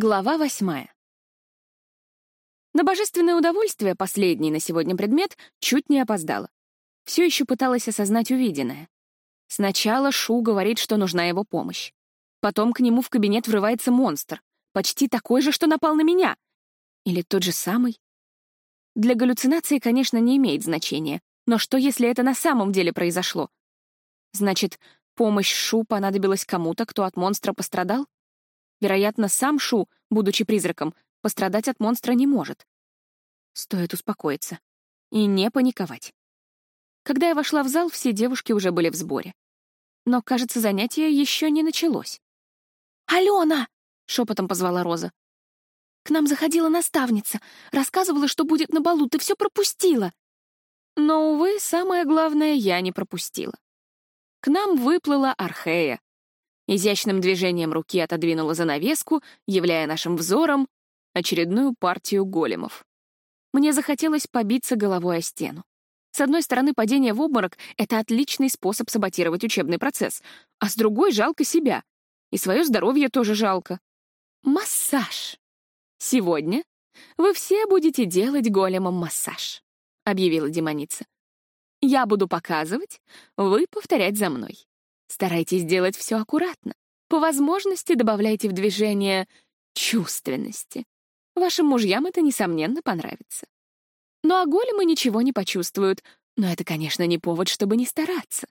Глава восьмая. На божественное удовольствие, последний на сегодня предмет, чуть не опоздала. Все еще пыталась осознать увиденное. Сначала Шу говорит, что нужна его помощь. Потом к нему в кабинет врывается монстр, почти такой же, что напал на меня. Или тот же самый? Для галлюцинации, конечно, не имеет значения, но что, если это на самом деле произошло? Значит, помощь Шу понадобилась кому-то, кто от монстра пострадал? Вероятно, сам Шу, будучи призраком, пострадать от монстра не может. Стоит успокоиться. И не паниковать. Когда я вошла в зал, все девушки уже были в сборе. Но, кажется, занятие еще не началось. «Алена!» — шепотом позвала Роза. «К нам заходила наставница, рассказывала, что будет на балу, ты все пропустила!» Но, увы, самое главное я не пропустила. К нам выплыла Архея, изящным движением руки отодвинула занавеску, являя нашим взором очередную партию големов. Мне захотелось побиться головой о стену. С одной стороны, падение в обморок — это отличный способ саботировать учебный процесс, а с другой — жалко себя. И свое здоровье тоже жалко. Массаж. Сегодня вы все будете делать големом массаж, — объявила демоница. Я буду показывать, вы повторять за мной. Старайтесь делать все аккуратно. По возможности добавляйте в движение чувственности. Вашим мужьям это, несомненно, понравится. Ну а големы ничего не почувствуют, но это, конечно, не повод, чтобы не стараться.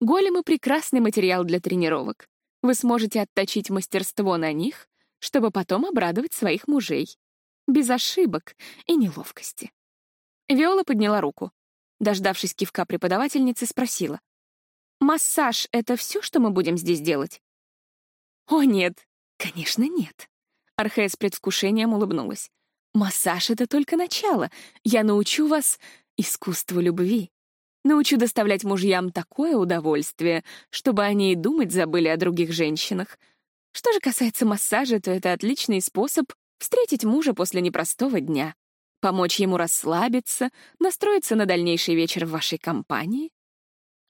Големы — прекрасный материал для тренировок. Вы сможете отточить мастерство на них, чтобы потом обрадовать своих мужей. Без ошибок и неловкости. Виола подняла руку. Дождавшись кивка преподавательницы, спросила. Массаж — это все, что мы будем здесь делать? О, нет, конечно, нет. Архея с предвкушением улыбнулась. Массаж — это только начало. Я научу вас искусству любви. Научу доставлять мужьям такое удовольствие, чтобы они и думать забыли о других женщинах. Что же касается массажа, то это отличный способ встретить мужа после непростого дня, помочь ему расслабиться, настроиться на дальнейший вечер в вашей компании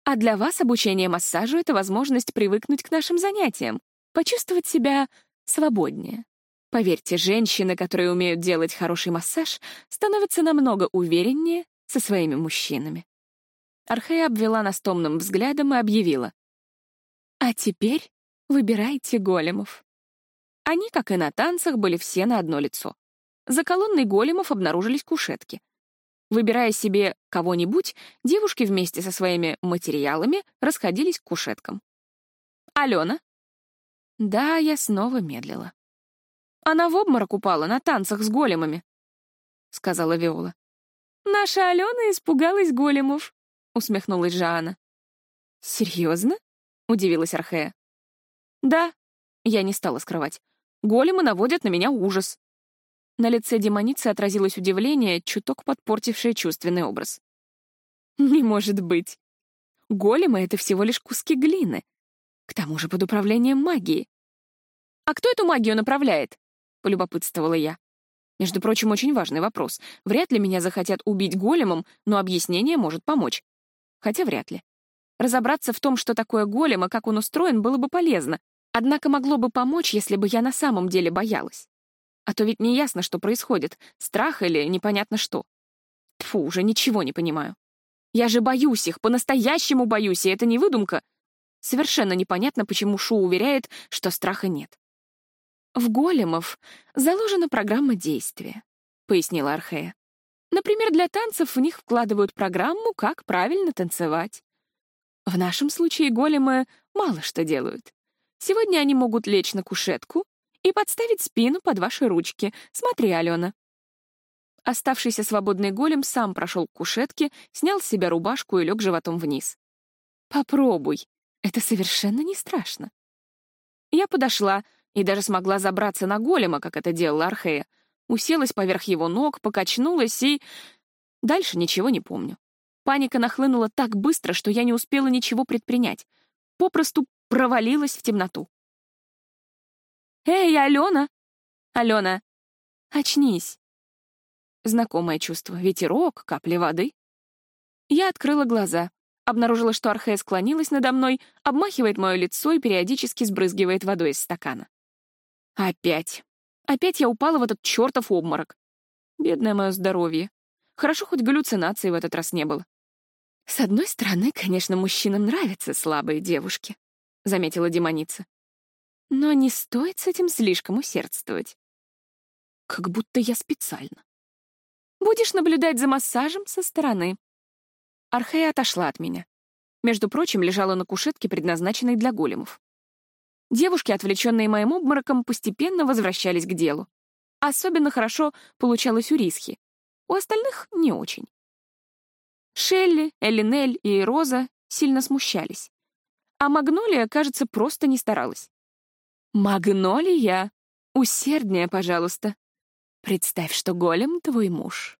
а для вас обучение массажу — это возможность привыкнуть к нашим занятиям, почувствовать себя свободнее. Поверьте, женщины, которые умеют делать хороший массаж, становятся намного увереннее со своими мужчинами. Архея обвела нас томным взглядом и объявила. «А теперь выбирайте големов». Они, как и на танцах, были все на одно лицо. За колонной големов обнаружились кушетки. Выбирая себе кого-нибудь, девушки вместе со своими материалами расходились к кушеткам. «Алена?» Да, я снова медлила. «Она в обморок упала на танцах с големами», — сказала Виола. «Наша Алена испугалась големов», — усмехнулась Жанна. «Серьезно?» — удивилась Архея. «Да», — я не стала скрывать. «Големы наводят на меня ужас». На лице демоницы отразилось удивление, чуток подпортившее чувственный образ. «Не может быть. Големы — это всего лишь куски глины. К тому же под управлением магии. «А кто эту магию направляет?» — полюбопытствовала я. Между прочим, очень важный вопрос. Вряд ли меня захотят убить големом, но объяснение может помочь. Хотя вряд ли. Разобраться в том, что такое голем и как он устроен, было бы полезно. Однако могло бы помочь, если бы я на самом деле боялась. А то ведь не ясно, что происходит, страх или непонятно что. Тфу, уже ничего не понимаю. Я же боюсь их, по-настоящему боюсь, и это не выдумка. Совершенно непонятно, почему Шу уверяет, что страха нет. «В големов заложена программа действия», — пояснила Архея. «Например, для танцев в них вкладывают программу, как правильно танцевать. В нашем случае големы мало что делают. Сегодня они могут лечь на кушетку, и подставить спину под ваши ручки. Смотри, Алена». Оставшийся свободный голем сам прошел к кушетке, снял с себя рубашку и лег животом вниз. «Попробуй. Это совершенно не страшно». Я подошла и даже смогла забраться на голема, как это делала Архея. Уселась поверх его ног, покачнулась и... Дальше ничего не помню. Паника нахлынула так быстро, что я не успела ничего предпринять. Попросту провалилась в темноту. «Эй, Алена! Алена, очнись!» Знакомое чувство. Ветерок, капли воды. Я открыла глаза. Обнаружила, что Архея склонилась надо мной, обмахивает мое лицо и периодически сбрызгивает водой из стакана. Опять. Опять я упала в этот чертов обморок. Бедное мое здоровье. Хорошо, хоть галлюцинаций в этот раз не было. «С одной стороны, конечно, мужчинам нравятся слабые девушки», — заметила демоница. «Но не стоит с этим слишком усердствовать. Как будто я специально. Будешь наблюдать за массажем со стороны». Архея отошла от меня. Между прочим, лежала на кушетке, предназначенной для големов. Девушки, отвлеченные моим обмороком, постепенно возвращались к делу. Особенно хорошо получалось у Рисхи. У остальных — не очень. Шелли, Элинель и Роза сильно смущались. А Магнолия, кажется, просто не старалась. «Магнолия! Усерднее, пожалуйста. Представь, что голем — твой муж».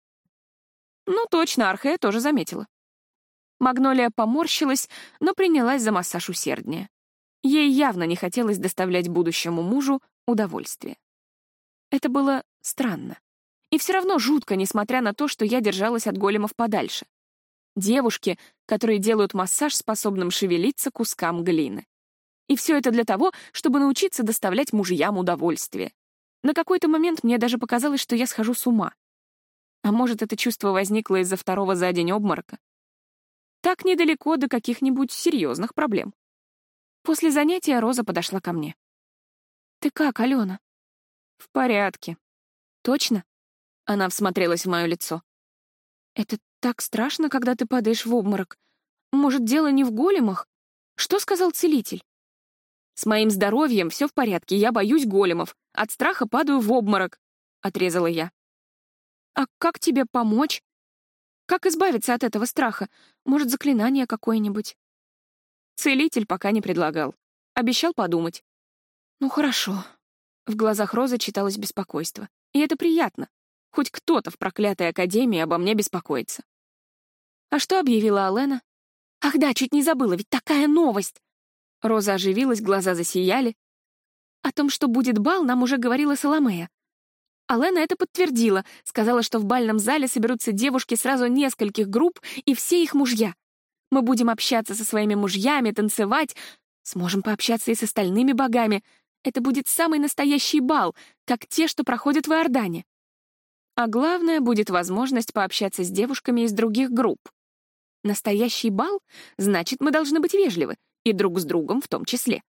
Ну, точно, Архея тоже заметила. Магнолия поморщилась, но принялась за массаж усерднее. Ей явно не хотелось доставлять будущему мужу удовольствие. Это было странно. И все равно жутко, несмотря на то, что я держалась от големов подальше. Девушки, которые делают массаж способным шевелиться кускам глины. И все это для того, чтобы научиться доставлять мужьям удовольствие. На какой-то момент мне даже показалось, что я схожу с ума. А может, это чувство возникло из-за второго за день обморока? Так недалеко до каких-нибудь серьезных проблем. После занятия Роза подошла ко мне. «Ты как, Алена?» «В порядке». «Точно?» Она всмотрелась в мое лицо. «Это так страшно, когда ты падаешь в обморок. Может, дело не в големах? Что сказал целитель?» «С моим здоровьем все в порядке, я боюсь големов. От страха падаю в обморок», — отрезала я. «А как тебе помочь? Как избавиться от этого страха? Может, заклинание какое-нибудь?» Целитель пока не предлагал. Обещал подумать. «Ну хорошо». В глазах Розы читалось беспокойство. И это приятно. Хоть кто-то в проклятой академии обо мне беспокоится. А что объявила Алена? Ах да, чуть не забыла, ведь такая новость! Роза оживилась, глаза засияли. О том, что будет бал, нам уже говорила Соломея. Алена это подтвердила, сказала, что в бальном зале соберутся девушки сразу нескольких групп и все их мужья. Мы будем общаться со своими мужьями, танцевать, сможем пообщаться и с остальными богами. Это будет самый настоящий бал, как те, что проходят в Иордане. А главное, будет возможность пообщаться с девушками из других групп. Настоящий бал значит, мы должны быть вежливы, и друг с другом в том числе.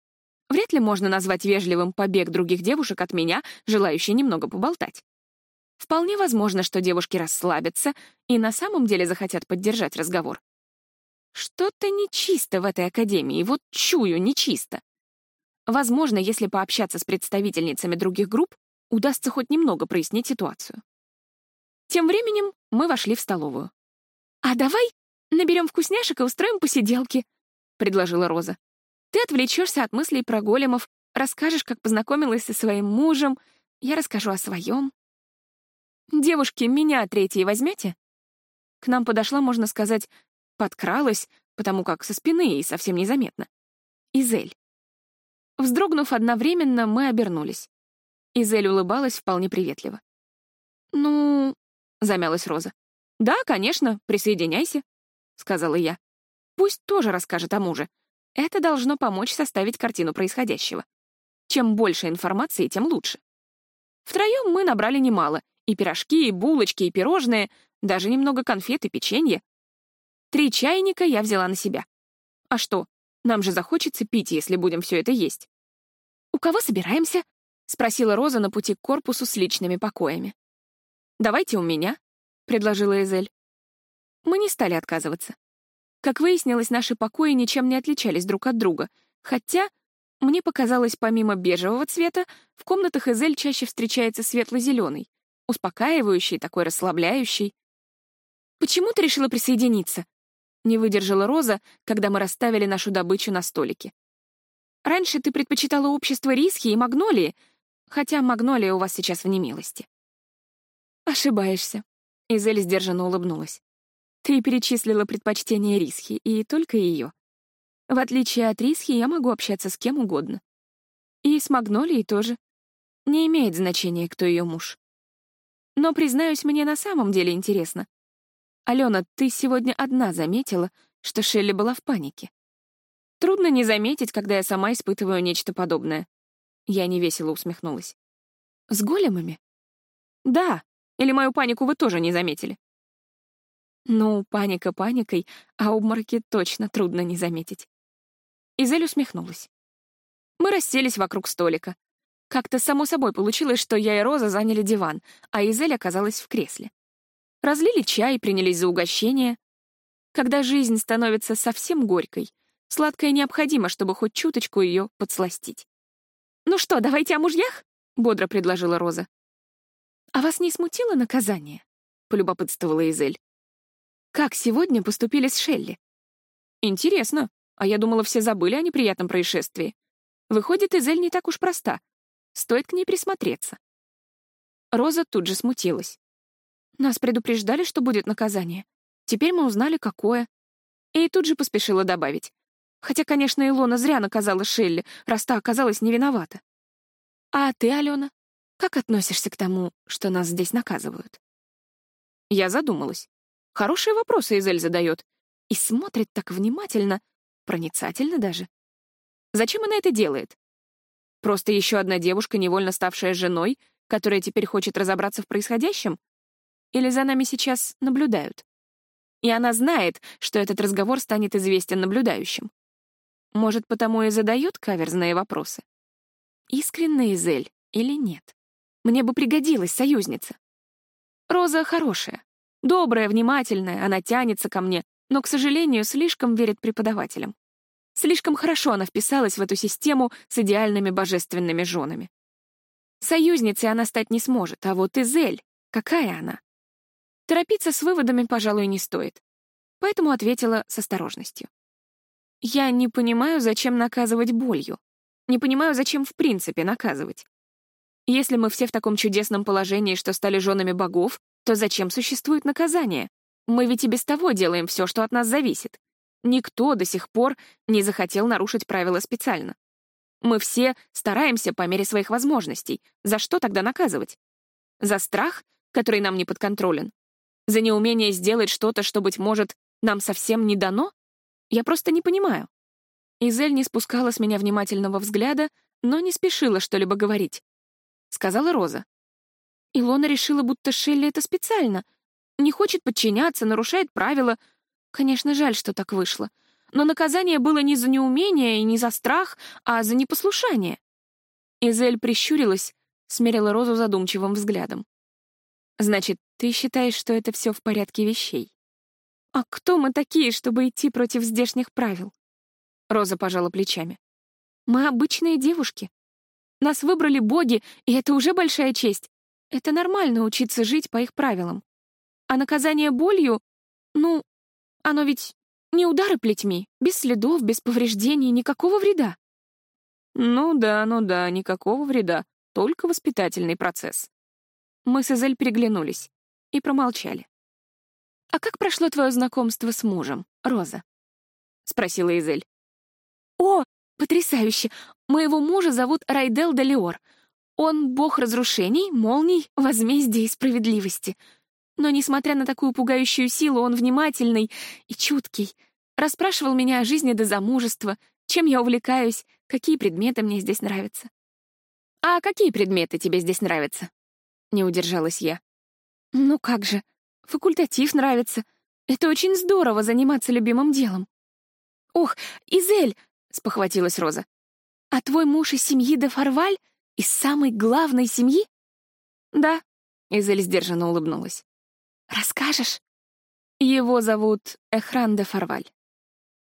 Вряд ли можно назвать вежливым побег других девушек от меня, желающей немного поболтать. Вполне возможно, что девушки расслабятся и на самом деле захотят поддержать разговор. Что-то нечисто в этой академии, вот чую, нечисто. Возможно, если пообщаться с представительницами других групп, удастся хоть немного прояснить ситуацию. Тем временем мы вошли в столовую. «А давай наберем вкусняшек и устроим посиделки», — предложила Роза. «Ты отвлечешься от мыслей про големов, расскажешь, как познакомилась со своим мужем, я расскажу о своем». «Девушки, меня третьей возьмете?» К нам подошла, можно сказать, подкралась, потому как со спины и совсем незаметно. Изель. Вздрогнув одновременно, мы обернулись. Изель улыбалась вполне приветливо. «Ну...» — замялась Роза. «Да, конечно, присоединяйся», — сказала я. «Пусть тоже расскажет о муже. Это должно помочь составить картину происходящего. Чем больше информации, тем лучше». Втроем мы набрали немало. И пирожки, и булочки, и пирожные, даже немного конфет и печенье. Три чайника я взяла на себя. А что, нам же захочется пить, если будем все это есть. «У кого собираемся?» — спросила Роза на пути к корпусу с личными покоями. «Давайте у меня», — предложила Эзель. Мы не стали отказываться. Как выяснилось, наши покои ничем не отличались друг от друга, хотя, мне показалось, помимо бежевого цвета, в комнатах Эзель чаще встречается светло-зеленый, успокаивающий, такой расслабляющий. «Почему ты решила присоединиться?» Не выдержала Роза, когда мы расставили нашу добычу на столике. «Раньше ты предпочитала общество риски и магнолии, хотя магнолия у вас сейчас в немилости». «Ошибаешься», — Изель сдержанно улыбнулась. «Ты перечислила предпочтение риски, и только ее. В отличие от риски, я могу общаться с кем угодно. И с магнолией тоже. Не имеет значения, кто ее муж. Но, признаюсь, мне на самом деле интересно, «Алена, ты сегодня одна заметила, что Шелли была в панике. Трудно не заметить, когда я сама испытываю нечто подобное». Я невесело усмехнулась. С големами? Да. Или мою панику вы тоже не заметили? Ну, паника паникой, а обмороки точно трудно не заметить. Изель усмехнулась. Мы расселись вокруг столика. Как-то само собой получилось, что я и Роза заняли диван, а Изель оказалась в кресле. Разлили чай и принялись за угощение. Когда жизнь становится совсем горькой, сладкое необходимо, чтобы хоть чуточку ее подсластить. «Ну что, давайте о мужьях?» — бодро предложила Роза. «А вас не смутило наказание?» — полюбопытствовала Изель. «Как сегодня поступили с Шелли?» «Интересно. А я думала, все забыли о неприятном происшествии. Выходит, Изель не так уж проста. Стоит к ней присмотреться». Роза тут же смутилась. «Нас предупреждали, что будет наказание. Теперь мы узнали, какое». И тут же поспешила добавить. Хотя, конечно, Илона зря наказала Шелли, раз та оказалась не виновата. «А ты, Алена, как относишься к тому, что нас здесь наказывают?» Я задумалась. Хорошие вопросы Изель задает. И смотрит так внимательно, проницательно даже. Зачем она это делает? Просто еще одна девушка, невольно ставшая женой, которая теперь хочет разобраться в происходящем? Или за нами сейчас наблюдают? И она знает, что этот разговор станет известен наблюдающим. Может, потому и задают каверзные вопросы? Искренне Изель или нет? Мне бы пригодилась союзница. Роза хорошая, добрая, внимательная, она тянется ко мне, но, к сожалению, слишком верит преподавателям. Слишком хорошо она вписалась в эту систему с идеальными божественными женами. Союзницей она стать не сможет, а вот Изель, какая она? Торопиться с выводами, пожалуй, не стоит. Поэтому ответила с осторожностью. Я не понимаю, зачем наказывать болью. Не понимаю, зачем в принципе наказывать. Если мы все в таком чудесном положении, что стали женами богов, то зачем существует наказание? Мы ведь и без того делаем все, что от нас зависит. Никто до сих пор не захотел нарушить правила специально. Мы все стараемся по мере своих возможностей. За что тогда наказывать? За страх, который нам не подконтролен? За неумение сделать что-то, что, быть может, нам совсем не дано? Я просто не понимаю». Изель не спускала с меня внимательного взгляда, но не спешила что-либо говорить. Сказала Роза. Илона решила, будто Шелли это специально. Не хочет подчиняться, нарушает правила. Конечно, жаль, что так вышло. Но наказание было не за неумение и не за страх, а за непослушание. Изель прищурилась, смерила Розу задумчивым взглядом. «Значит, ты считаешь, что это все в порядке вещей?» «А кто мы такие, чтобы идти против здешних правил?» Роза пожала плечами. «Мы обычные девушки. Нас выбрали боги, и это уже большая честь. Это нормально учиться жить по их правилам. А наказание болью, ну, оно ведь не удары плетьми, без следов, без повреждений, никакого вреда». «Ну да, ну да, никакого вреда, только воспитательный процесс». Мы с Эзель переглянулись и промолчали. «А как прошло твое знакомство с мужем, Роза?» — спросила Изель. «О, потрясающе! Моего мужа зовут Райдел Далиор. Он бог разрушений, молний, возмездия и справедливости. Но, несмотря на такую пугающую силу, он внимательный и чуткий. Расспрашивал меня о жизни до замужества, чем я увлекаюсь, какие предметы мне здесь нравятся. «А какие предметы тебе здесь нравятся?» — не удержалась я. «Ну как же, Факультатив нравится. Это очень здорово заниматься любимым делом. Ох, Изель, спохватилась Роза. А твой муж из семьи де Фарваль? Из самой главной семьи? Да, Изель сдержанно улыбнулась. Расскажешь? Его зовут Эхран де Фарваль.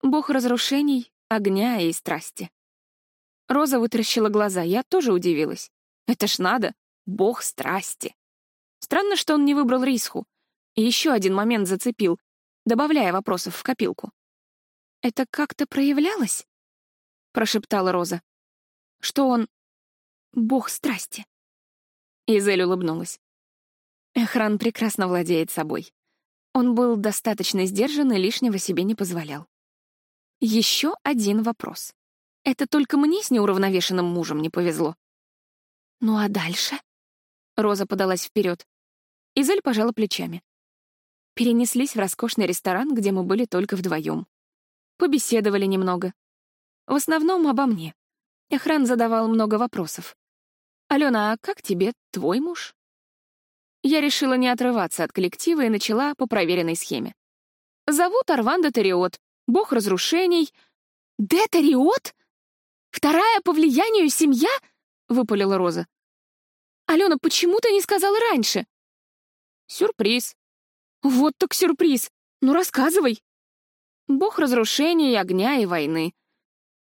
Бог разрушений, огня и страсти. Роза вытаращила глаза, я тоже удивилась. Это ж надо, бог страсти. Странно, что он не выбрал Рисху. Еще один момент зацепил, добавляя вопросов в копилку. «Это как-то проявлялось?» — прошептала Роза. «Что он... бог страсти?» Изель улыбнулась. Эхран прекрасно владеет собой. Он был достаточно сдержан и лишнего себе не позволял. Еще один вопрос. Это только мне с неуравновешенным мужем не повезло. Ну а дальше? Роза подалась вперед. Изель пожала плечами перенеслись в роскошный ресторан, где мы были только вдвоем. Побеседовали немного. В основном обо мне. Охран задавал много вопросов. «Алена, а как тебе твой муж?» Я решила не отрываться от коллектива и начала по проверенной схеме. «Зовут Арван Детариот, бог разрушений». «Детариот? Вторая по влиянию семья?» — выпалила Роза. «Алена, почему ты не сказала раньше?» «Сюрприз». «Вот так сюрприз! Ну, рассказывай!» «Бог разрушений, огня и войны.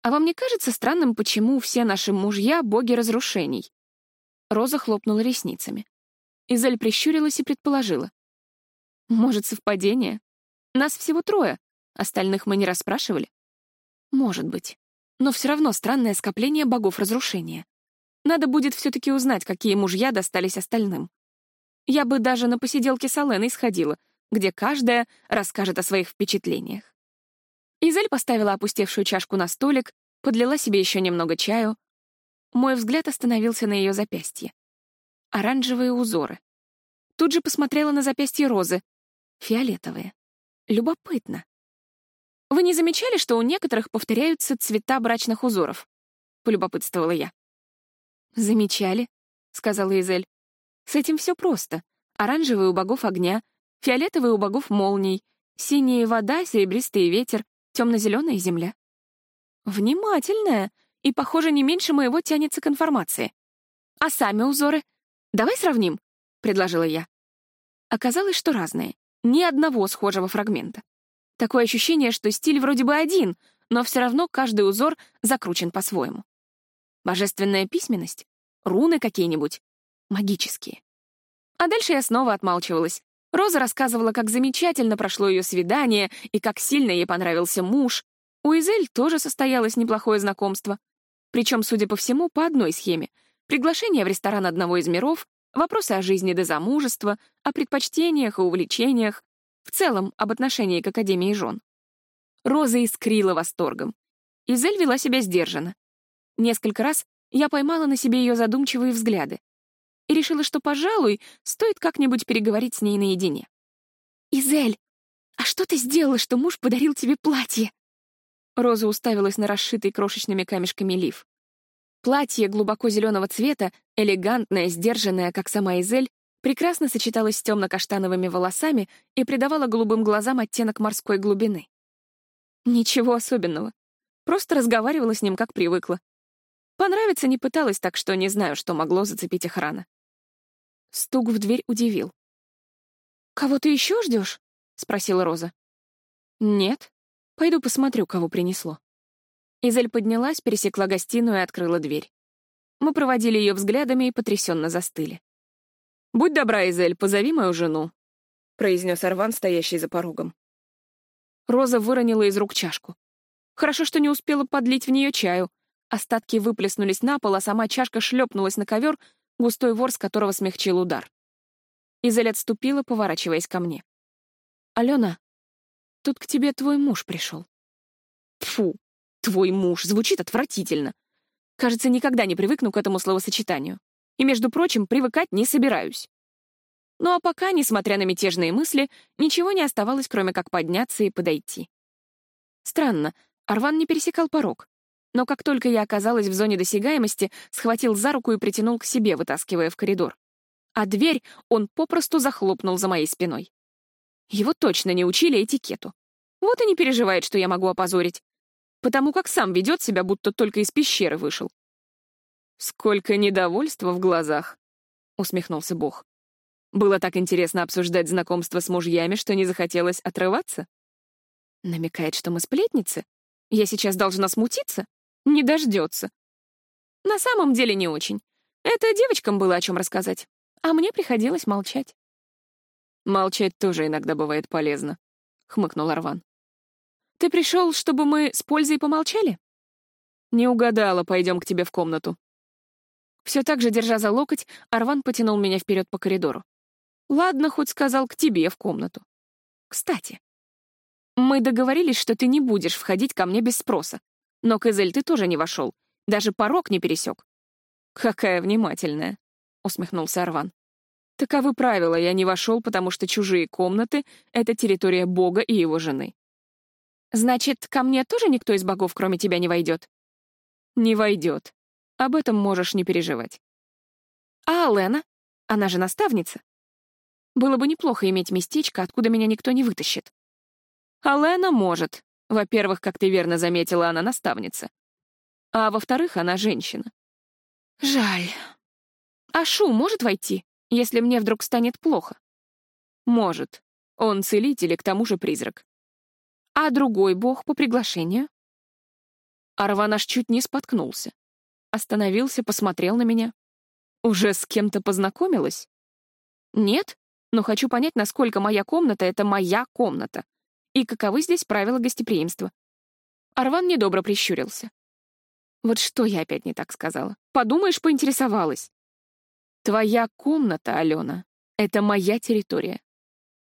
А вам не кажется странным, почему все наши мужья — боги разрушений?» Роза хлопнула ресницами. Изель прищурилась и предположила. «Может, совпадение? Нас всего трое, остальных мы не расспрашивали?» «Может быть. Но все равно странное скопление богов разрушения. Надо будет все-таки узнать, какие мужья достались остальным. Я бы даже на посиделке с Аленой сходила, где каждая расскажет о своих впечатлениях. Изель поставила опустевшую чашку на столик, подлила себе еще немного чаю. Мой взгляд остановился на ее запястье. Оранжевые узоры. Тут же посмотрела на запястье розы. Фиолетовые. Любопытно. Вы не замечали, что у некоторых повторяются цвета брачных узоров? Полюбопытствовала я. Замечали, сказала Изель. С этим все просто. Оранжевый у богов огня, фиолетовый у богов молний, синяя вода, серебристый ветер, темно-зеленая земля. Внимательная и, похоже, не меньше моего тянется к информации. А сами узоры? Давай сравним, — предложила я. Оказалось, что разные. Ни одного схожего фрагмента. Такое ощущение, что стиль вроде бы один, но все равно каждый узор закручен по-своему. Божественная письменность? Руны какие-нибудь? Магические. А дальше я снова отмалчивалась. Роза рассказывала, как замечательно прошло ее свидание и как сильно ей понравился муж. У Изель тоже состоялось неплохое знакомство. Причем, судя по всему, по одной схеме. Приглашение в ресторан одного из миров, вопросы о жизни до замужества, о предпочтениях и увлечениях, в целом об отношении к Академии жен. Роза искрила восторгом. Изель вела себя сдержанно. Несколько раз я поймала на себе ее задумчивые взгляды и решила, что, пожалуй, стоит как-нибудь переговорить с ней наедине. «Изель, а что ты сделала, что муж подарил тебе платье?» Роза уставилась на расшитый крошечными камешками лиф. Платье глубоко зеленого цвета, элегантное, сдержанное, как сама Изель, прекрасно сочеталось с темно-каштановыми волосами и придавало голубым глазам оттенок морской глубины. Ничего особенного. Просто разговаривала с ним, как привыкла. Понравиться не пыталась, так что не знаю, что могло зацепить охрана. Стук в дверь удивил. «Кого ты еще ждешь?» — спросила Роза. «Нет. Пойду посмотрю, кого принесло». Изель поднялась, пересекла гостиную и открыла дверь. Мы проводили ее взглядами и потрясенно застыли. «Будь добра, Изель, позови мою жену», — произнес Арван, стоящий за порогом. Роза выронила из рук чашку. Хорошо, что не успела подлить в нее чаю, Остатки выплеснулись на пол, а сама чашка шлепнулась на ковер, густой ворс которого смягчил удар. Изель отступила, поворачиваясь ко мне. «Алена, тут к тебе твой муж пришел». Фу, твой муж, звучит отвратительно. Кажется, никогда не привыкну к этому словосочетанию. И, между прочим, привыкать не собираюсь. Ну а пока, несмотря на мятежные мысли, ничего не оставалось, кроме как подняться и подойти. Странно, Арван не пересекал порог но как только я оказалась в зоне досягаемости, схватил за руку и притянул к себе, вытаскивая в коридор. А дверь он попросту захлопнул за моей спиной. Его точно не учили этикету. Вот и не переживает, что я могу опозорить. Потому как сам ведет себя, будто только из пещеры вышел. «Сколько недовольства в глазах!» — усмехнулся Бог. «Было так интересно обсуждать знакомство с мужьями, что не захотелось отрываться?» Намекает, что мы сплетницы? Я сейчас должна смутиться? Не дождется. На самом деле не очень. Это девочкам было о чем рассказать, а мне приходилось молчать. «Молчать тоже иногда бывает полезно», — хмыкнул Арван. «Ты пришел, чтобы мы с пользой помолчали?» «Не угадала, пойдем к тебе в комнату». Все так же, держа за локоть, Арван потянул меня вперед по коридору. «Ладно, хоть сказал, к тебе в комнату. Кстати, мы договорились, что ты не будешь входить ко мне без спроса. Но Кызель ты тоже не вошел, даже порог не пересек. «Какая внимательная», — усмехнулся Арван. «Таковы правила, я не вошел, потому что чужие комнаты — это территория Бога и его жены». «Значит, ко мне тоже никто из богов, кроме тебя, не войдет?» «Не войдет. Об этом можешь не переживать». А Алена? Она же наставница. Было бы неплохо иметь местечко, откуда меня никто не вытащит. Алена может. Во-первых, как ты верно заметила, она наставница. А во-вторых, она женщина. Жаль. А Шу может войти, если мне вдруг станет плохо? Может. Он целитель и к тому же призрак. А другой бог по приглашению? Арван аж чуть не споткнулся. Остановился, посмотрел на меня. Уже с кем-то познакомилась? Нет, но хочу понять, насколько моя комната — это моя комната. И каковы здесь правила гостеприимства. Арван недобро прищурился. Вот что я опять не так сказала? Подумаешь, поинтересовалась. Твоя комната, Алена, — это моя территория.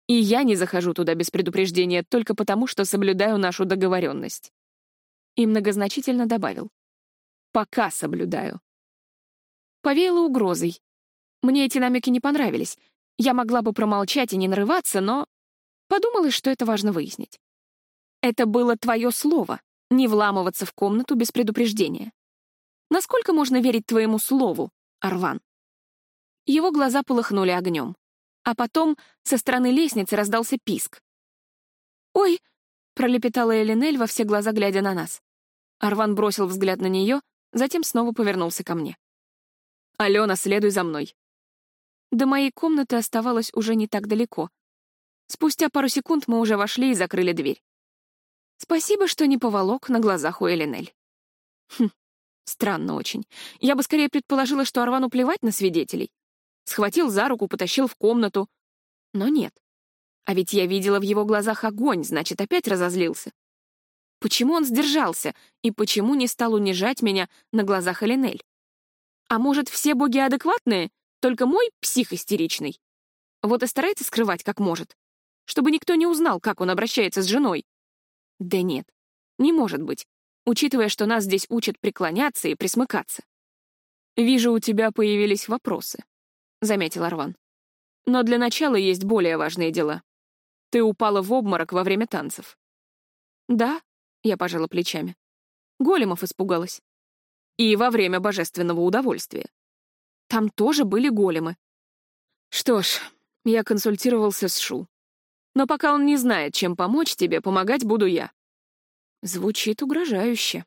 И я не захожу туда без предупреждения только потому, что соблюдаю нашу договоренность. И многозначительно добавил. Пока соблюдаю. Повеяло угрозой. Мне эти намеки не понравились. Я могла бы промолчать и не нарываться, но подумалось, что это важно выяснить. Это было твое слово — не вламываться в комнату без предупреждения. Насколько можно верить твоему слову, Арван? Его глаза полыхнули огнем. А потом со стороны лестницы раздался писк. «Ой!» — пролепетала Элинель во все глаза, глядя на нас. Арван бросил взгляд на нее, затем снова повернулся ко мне. «Алена, следуй за мной». До моей комнаты оставалось уже не так далеко. Спустя пару секунд мы уже вошли и закрыли дверь. Спасибо, что не поволок на глазах у Элинель. Хм, странно очень. Я бы скорее предположила, что Арвану плевать на свидетелей. Схватил за руку, потащил в комнату. Но нет. А ведь я видела в его глазах огонь, значит, опять разозлился. Почему он сдержался, и почему не стал унижать меня на глазах Элинель? А может, все боги адекватные, только мой псих истеричный? Вот и старается скрывать как может, чтобы никто не узнал, как он обращается с женой. Да нет, не может быть, учитывая, что нас здесь учат преклоняться и присмыкаться. «Вижу, у тебя появились вопросы», — заметил Арван. «Но для начала есть более важные дела. Ты упала в обморок во время танцев». «Да», — я пожала плечами. Големов испугалась. И во время божественного удовольствия. Там тоже были големы. Что ж, я консультировался с Шу. Но пока он не знает, чем помочь тебе, помогать буду я. Звучит угрожающе.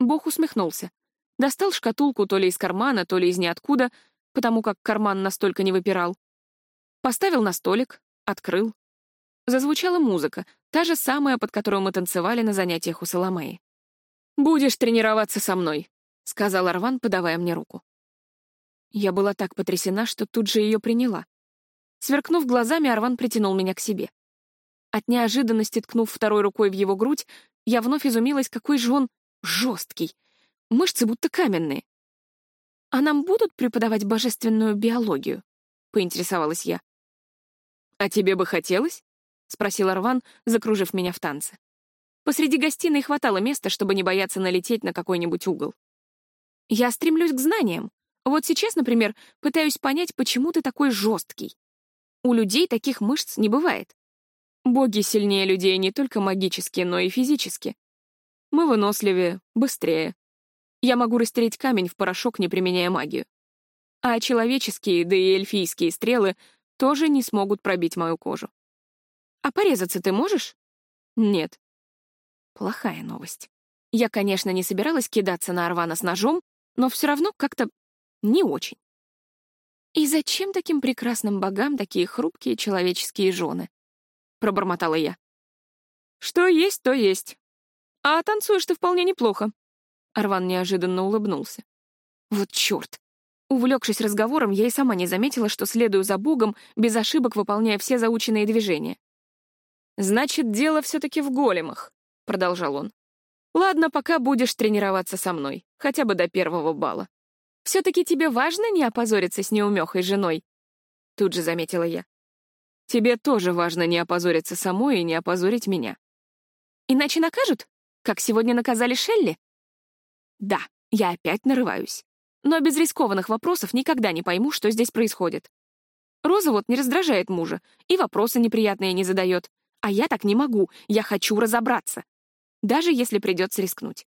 Бог усмехнулся. Достал шкатулку то ли из кармана, то ли из ниоткуда, потому как карман настолько не выпирал. Поставил на столик, открыл. Зазвучала музыка, та же самая, под которую мы танцевали на занятиях у Соломеи. «Будешь тренироваться со мной», — сказал Арван, подавая мне руку. Я была так потрясена, что тут же ее приняла. Сверкнув глазами, Арван притянул меня к себе. От неожиданности, ткнув второй рукой в его грудь, я вновь изумилась, какой же он жесткий. Мышцы будто каменные. «А нам будут преподавать божественную биологию?» — поинтересовалась я. «А тебе бы хотелось?» — спросил Арван, закружив меня в танце. Посреди гостиной хватало места, чтобы не бояться налететь на какой-нибудь угол. «Я стремлюсь к знаниям. Вот сейчас, например, пытаюсь понять, почему ты такой жесткий. У людей таких мышц не бывает. Боги сильнее людей не только магически, но и физически. Мы выносливее, быстрее, я могу растереть камень в порошок, не применяя магию. А человеческие, да и эльфийские стрелы тоже не смогут пробить мою кожу. А порезаться ты можешь? Нет. Плохая новость. Я, конечно, не собиралась кидаться на Арвана с ножом, но все равно как-то не очень. «И зачем таким прекрасным богам такие хрупкие человеческие жены?» — пробормотала я. «Что есть, то есть. А танцуешь ты вполне неплохо. Арван неожиданно улыбнулся. Вот черт! Увлекшись разговором, я и сама не заметила, что следую за Богом, без ошибок выполняя все заученные движения. «Значит, дело все-таки в големах», — продолжал он. «Ладно, пока будешь тренироваться со мной, хотя бы до первого бала. Все-таки тебе важно не опозориться с неумехой женой?» Тут же заметила я. «Тебе тоже важно не опозориться самой и не опозорить меня». «Иначе накажут? Как сегодня наказали Шелли?» Да, я опять нарываюсь. Но без рискованных вопросов никогда не пойму, что здесь происходит. Роза вот не раздражает мужа и вопросы неприятные не задает. А я так не могу, я хочу разобраться. Даже если придется рискнуть.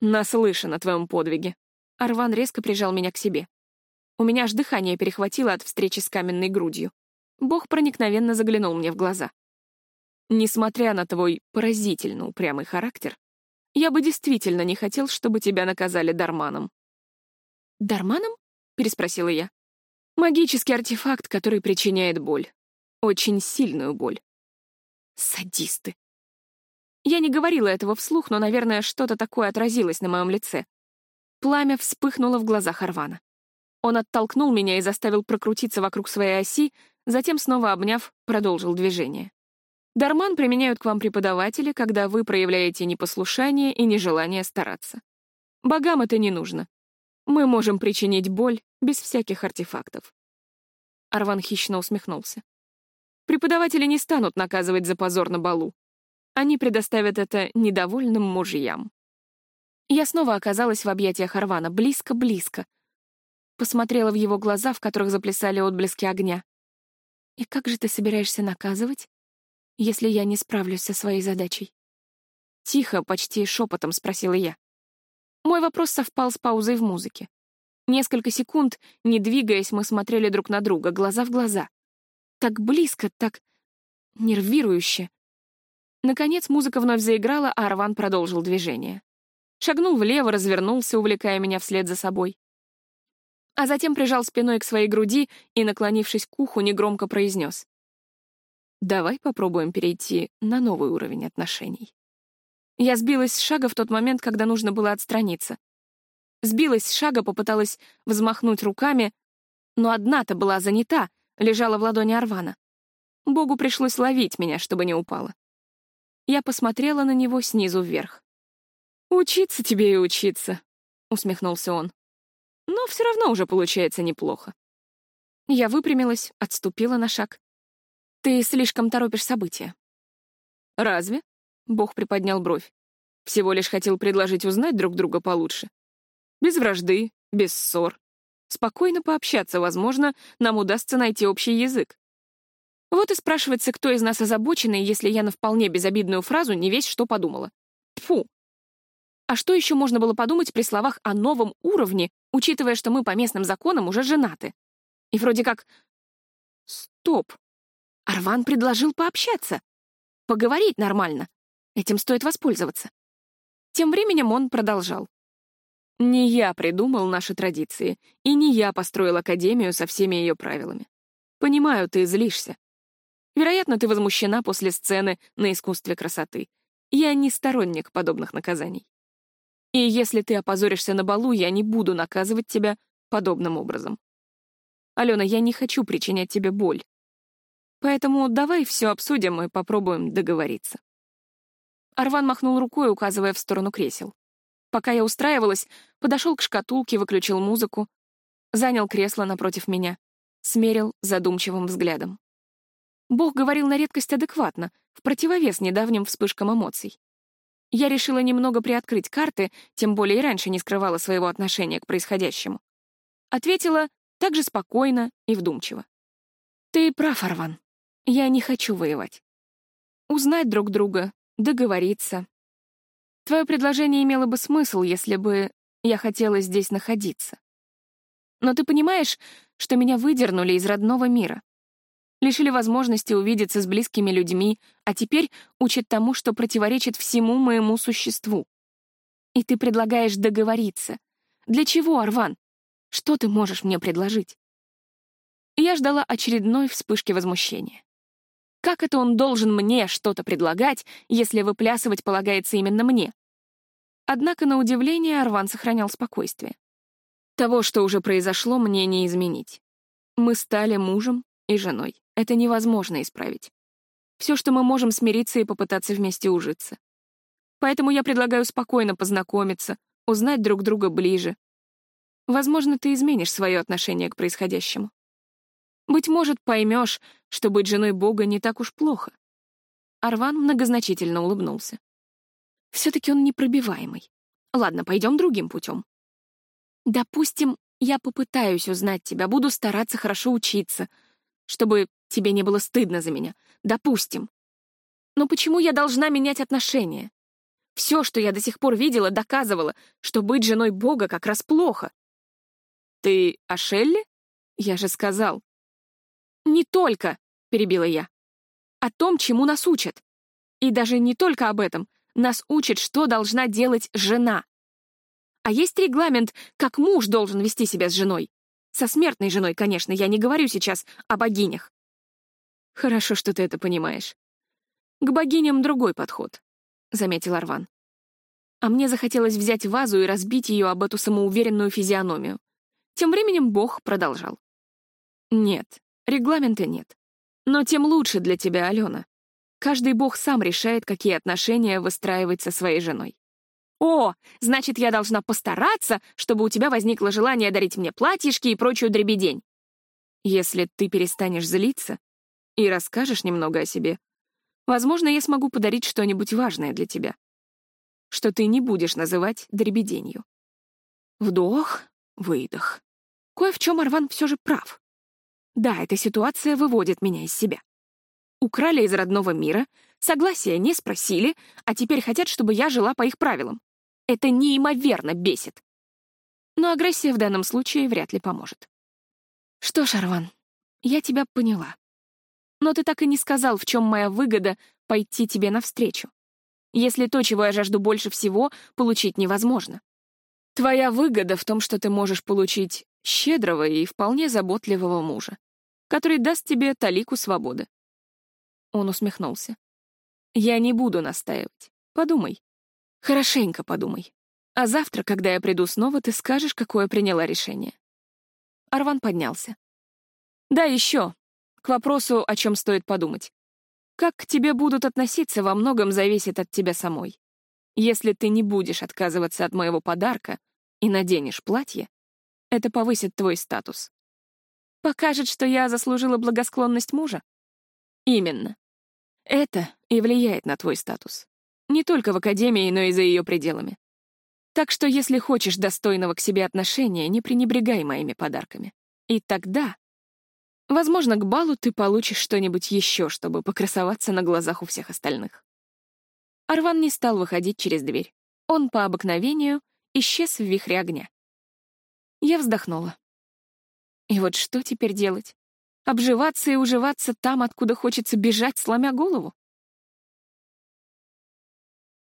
Наслышан о твоем подвиге. Арван резко прижал меня к себе. У меня аж дыхание перехватило от встречи с каменной грудью. Бог проникновенно заглянул мне в глаза. Несмотря на твой поразительно упрямый характер, я бы действительно не хотел, чтобы тебя наказали Дарманом. «Дарманом?» — переспросила я. «Магический артефакт, который причиняет боль. Очень сильную боль». «Садисты!» Я не говорила этого вслух, но, наверное, что-то такое отразилось на моем лице. Пламя вспыхнуло в глазах Арвана. Он оттолкнул меня и заставил прокрутиться вокруг своей оси, затем, снова обняв, продолжил движение. Дарман применяют к вам преподаватели, когда вы проявляете непослушание и нежелание стараться. Богам это не нужно. Мы можем причинить боль без всяких артефактов. Арван хищно усмехнулся. Преподаватели не станут наказывать за позор на балу. Они предоставят это недовольным мужьям. Я снова оказалась в объятиях Арвана, близко-близко. Посмотрела в его глаза, в которых заплясали отблески огня. «И как же ты собираешься наказывать, если я не справлюсь со своей задачей?» Тихо, почти шепотом спросила я. Мой вопрос совпал с паузой в музыке. Несколько секунд, не двигаясь, мы смотрели друг на друга, глаза в глаза. Так близко, так нервирующе. Наконец музыка вновь заиграла, а Арван продолжил движение. Шагнул влево, развернулся, увлекая меня вслед за собой. А затем прижал спиной к своей груди и, наклонившись к уху, негромко произнес. «Давай попробуем перейти на новый уровень отношений». Я сбилась с шага в тот момент, когда нужно было отстраниться. Сбилась с шага, попыталась взмахнуть руками, но одна-то была занята, лежала в ладони Арвана. Богу пришлось ловить меня, чтобы не упала. Я посмотрела на него снизу вверх. «Учиться тебе и учиться», — усмехнулся он. «Но все равно уже получается неплохо». Я выпрямилась, отступила на шаг. «Ты слишком торопишь события». «Разве?» — Бог приподнял бровь. «Всего лишь хотел предложить узнать друг друга получше. Без вражды, без ссор. Спокойно пообщаться, возможно, нам удастся найти общий язык. Вот и спрашивается, кто из нас озабоченный, если я на вполне безобидную фразу не весь что подумала. Тфу. А что еще можно было подумать при словах о новом уровне, учитывая, что мы по местным законам уже женаты? И вроде как... Стоп. Арван предложил пообщаться. Поговорить нормально. Этим стоит воспользоваться. Тем временем он продолжал. Не я придумал наши традиции, и не я построил Академию со всеми ее правилами. Понимаю, ты злишься. Вероятно, ты возмущена после сцены на искусстве красоты. Я не сторонник подобных наказаний. И если ты опозоришься на балу, я не буду наказывать тебя подобным образом. Алена, я не хочу причинять тебе боль. Поэтому давай все обсудим и попробуем договориться. Арван махнул рукой, указывая в сторону кресел. Пока я устраивалась, подошел к шкатулке, выключил музыку, занял кресло напротив меня, смерил задумчивым взглядом. Бог говорил на редкость адекватно, в противовес недавним вспышкам эмоций. Я решила немного приоткрыть карты, тем более и раньше не скрывала своего отношения к происходящему. Ответила также спокойно и вдумчиво. «Ты прав, Арван. Я не хочу воевать. Узнать друг друга, договориться. Твое предложение имело бы смысл, если бы я хотела здесь находиться. Но ты понимаешь, что меня выдернули из родного мира лишили возможности увидеться с близкими людьми, а теперь учат тому, что противоречит всему моему существу. И ты предлагаешь договориться. Для чего, Арван? Что ты можешь мне предложить? Я ждала очередной вспышки возмущения. Как это он должен мне что-то предлагать, если выплясывать полагается именно мне? Однако, на удивление, Арван сохранял спокойствие. Того, что уже произошло, мне не изменить. Мы стали мужем и женой. Это невозможно исправить. Все, что мы можем смириться и попытаться вместе ужиться. Поэтому я предлагаю спокойно познакомиться, узнать друг друга ближе. Возможно, ты изменишь свое отношение к происходящему. Быть может, поймешь, что быть женой Бога не так уж плохо. Арван многозначительно улыбнулся. Все-таки он непробиваемый. Ладно, пойдем другим путем. Допустим, я попытаюсь узнать тебя, буду стараться хорошо учиться, чтобы Тебе не было стыдно за меня. Допустим. Но почему я должна менять отношения? Все, что я до сих пор видела, доказывало, что быть женой Бога как раз плохо. Ты о Шелли? Я же сказал. Не только, перебила я. О том, чему нас учат. И даже не только об этом. Нас учат, что должна делать жена. А есть регламент, как муж должен вести себя с женой. Со смертной женой, конечно, я не говорю сейчас о богинях. Хорошо, что ты это понимаешь. К богиням другой подход, — заметил Арван. А мне захотелось взять вазу и разбить ее об эту самоуверенную физиономию. Тем временем бог продолжал. Нет, регламента нет. Но тем лучше для тебя, Алена. Каждый бог сам решает, какие отношения выстраивать со своей женой. «О, значит, я должна постараться, чтобы у тебя возникло желание дарить мне платьишки и прочую дребедень. Если ты перестанешь злиться и расскажешь немного о себе, возможно, я смогу подарить что-нибудь важное для тебя, что ты не будешь называть дребеденью». Вдох, выдох. Кое в чем Арван все же прав. Да, эта ситуация выводит меня из себя. Украли из родного мира, согласия не спросили, а теперь хотят, чтобы я жила по их правилам. Это неимоверно бесит. Но агрессия в данном случае вряд ли поможет. Что ж, Арван, я тебя поняла. Но ты так и не сказал, в чем моя выгода пойти тебе навстречу. Если то, чего я жажду больше всего, получить невозможно. Твоя выгода в том, что ты можешь получить щедрого и вполне заботливого мужа, который даст тебе талику свободы. Он усмехнулся. «Я не буду настаивать. Подумай. Хорошенько подумай. А завтра, когда я приду снова, ты скажешь, какое приняла решение». Арван поднялся. «Да, еще. К вопросу, о чем стоит подумать. Как к тебе будут относиться, во многом зависит от тебя самой. Если ты не будешь отказываться от моего подарка и наденешь платье, это повысит твой статус. Покажет, что я заслужила благосклонность мужа? Именно. Это и влияет на твой статус. Не только в академии, но и за ее пределами. Так что если хочешь достойного к себе отношения, не пренебрегай моими подарками. И тогда, возможно, к балу ты получишь что-нибудь еще, чтобы покрасоваться на глазах у всех остальных. Арван не стал выходить через дверь. Он по обыкновению исчез в вихре огня. Я вздохнула. И вот что теперь делать? Обживаться и уживаться там, откуда хочется бежать, сломя голову?